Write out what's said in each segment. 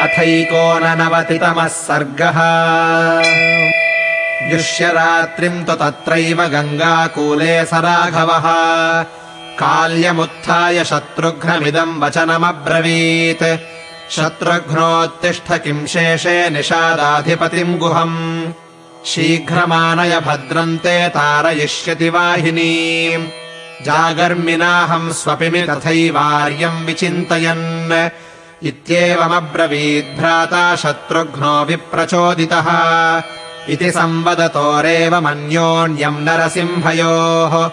अथैकोननवतितमः सर्गः। युष्यरात्रिम् तु तत्रैव गङ्गाकूले स राघवः। काल्यमुत्थाय शत्रुघ्नमिदम् वचनमब्रवीत्। शत्रुघ्नोत्तिष्ठ किम् शेषे निषादाधिपतिम् गुहम्। शीघ्रमानय भद्रन्ते तारयिष्यति वाहिनी। जागर्मिनाहम् स्वपिमि तथैवार्यम् विचिन्तयन् इत्येवमब्रवीद्भ्राता शत्रुघ्नो विप्रचोदितः। इति संवदतोरेव मन्योन्यम् नरसिंहयोः।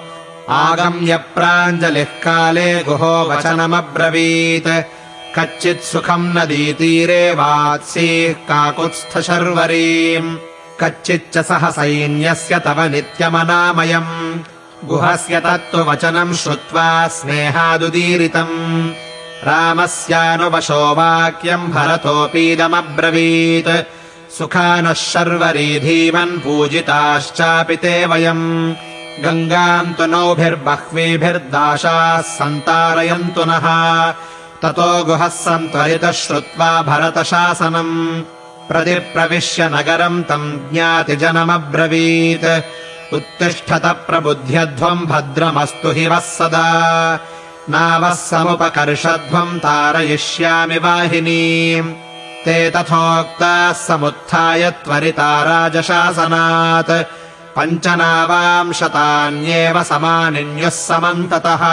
आगम्य प्राञ्जलिः काले गुहो वचनमब्रवीत्। कच्चित् सुखम् नदीतीरे वात्सीः काकुत्स्थशर्वरीम् कच्चिच्च सह सैन्यस्य तव नित्यमनामयम्। गुहस्य तत्त्ववचनम् श्रुत्वा स्नेहादुदीरितम् रामस्यानुवशो वाक्यम् भरतोऽपीदमब्रवीत्। सुखानः शर्वरी धीमन् पूजिताश्चापि ते वयम्। गङ्गाम् तु नौभिर्बह्वीभिर्दाशाः सन्तारयन्तु नः। ततो गुहः सन्त्वरितः श्रुत्वा भरतशासनम्। प्रतिप्रविश्य नगरम् तम् ज्ञातिजनमब्रवीत् उत्तिष्ठत प्रबुध्यध्वम् भद्रमस्तु हि वः सदा नावः समुपकर्षध्वम् तारयिष्यामि वाहिनीम् ते तथोक्ताः समुत्थाय त्वरिता राजशासनात्। पञ्चनावांशतान्येव समानिन्युः समन्ततः।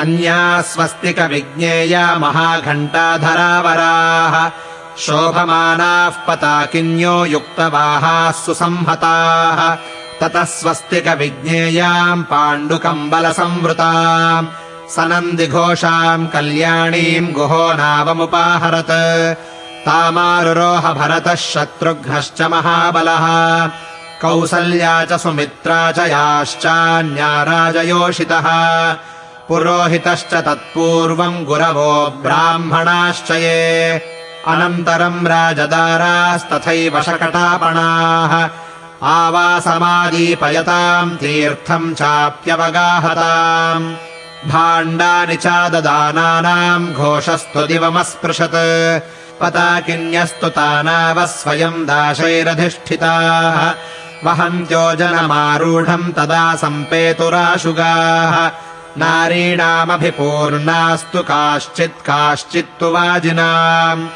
अन्या स्वस्तिकविज्ञेया महाघण्टाधरावराः। शोभमानाः पताकिन्यो युक्तवाहाः सुसंहताः। ततः स्वस्तिकविज्ञेयाम् पाण्डुकम्बलसंवृताम् सनन्दिघोषाम् कल्याणीम् गुहो नावमुपाहरत्। तामारुरोह भरतः शत्रुघ्नश्च महाबलः। कौसल्या च सुमित्रा च याश्चान्या राजयोषितः पुरोहितश्च तत्पूर्वम् गुरवो ब्राह्मणाश्च ये। अनन्तरम् राजदारास्तथैव शकटापणाः। आवासमादीपयताम् तीर्थम् चाप्यवगाहताम् भाण्डानि चाददानानाम् घोषस्तु दिवमस्पृशत्। पताकिन्यस्तु तानावः स्वयम् दाशैरधिष्ठिताः। वहन्त्यो जनमारूढम् तदा सम्पेतुराशुगाः। नारीणामभिपूर्णास्तु काश्चित् काश्चित्तु वाजिनाम्।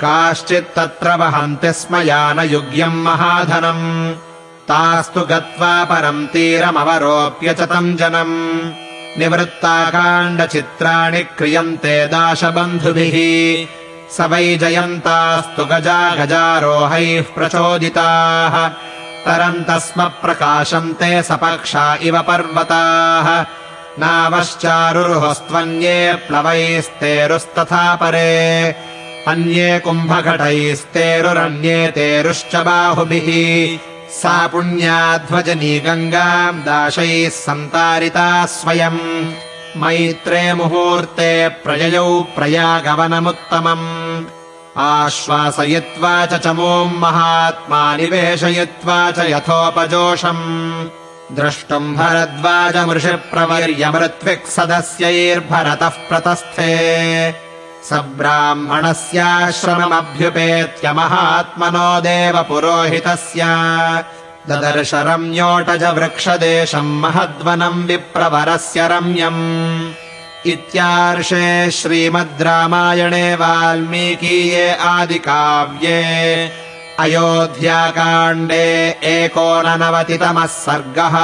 काश्चित्तत्र वहन्ति स्म यानयुग्यम् महाधनम्। तास्तु गत्वा परम् तीरमवरोप्य च तम् जनम् निवृत्ताकाण्डचित्राणि क्रियन्ते दाशबन्धुभिः। स वै जयन्तास्तु गजा गजारोहैः प्रचोदिताः। तरन्तः स्म प्रकाशन्ते सपक्षा इव पर्वताः। नावश्चारुरुहस्त्वन्ये प्लवैस्तेरुस्तथा परे। अन्ये कुम्भघटैस्तेरुरन्ये तेरुश्च बाहुभिः सा पुण्याध्वजनी गङ्गाम् दाशैः सन्तारिता स्वयम् मैत्रे मुहूर्ते प्रययौ प्रयागवनमुत्तमम्। आश्वासयित्वा च चमूम् महात्मा निवेशयित्वा च यथोपजोषम्। द्रष्टुम् भरद्वाजमृषिप्रवर्यमृत्विक्सदस्यैर्भरतः प्रतस्थे स ब्राह्मणस्याश्रममभ्युपेत्य महात्मनो देवपुरोहितस्य। ददर्श रम्योटज वृक्षदेशम् महद्वनम् विप्रवरस्य रम्यम्। इत्यार्षे श्रीमद् रामायणे वाल्मीकीये आदिकाव्ये। अयोध्याकाण्डे एकोननवतितमः सर्गः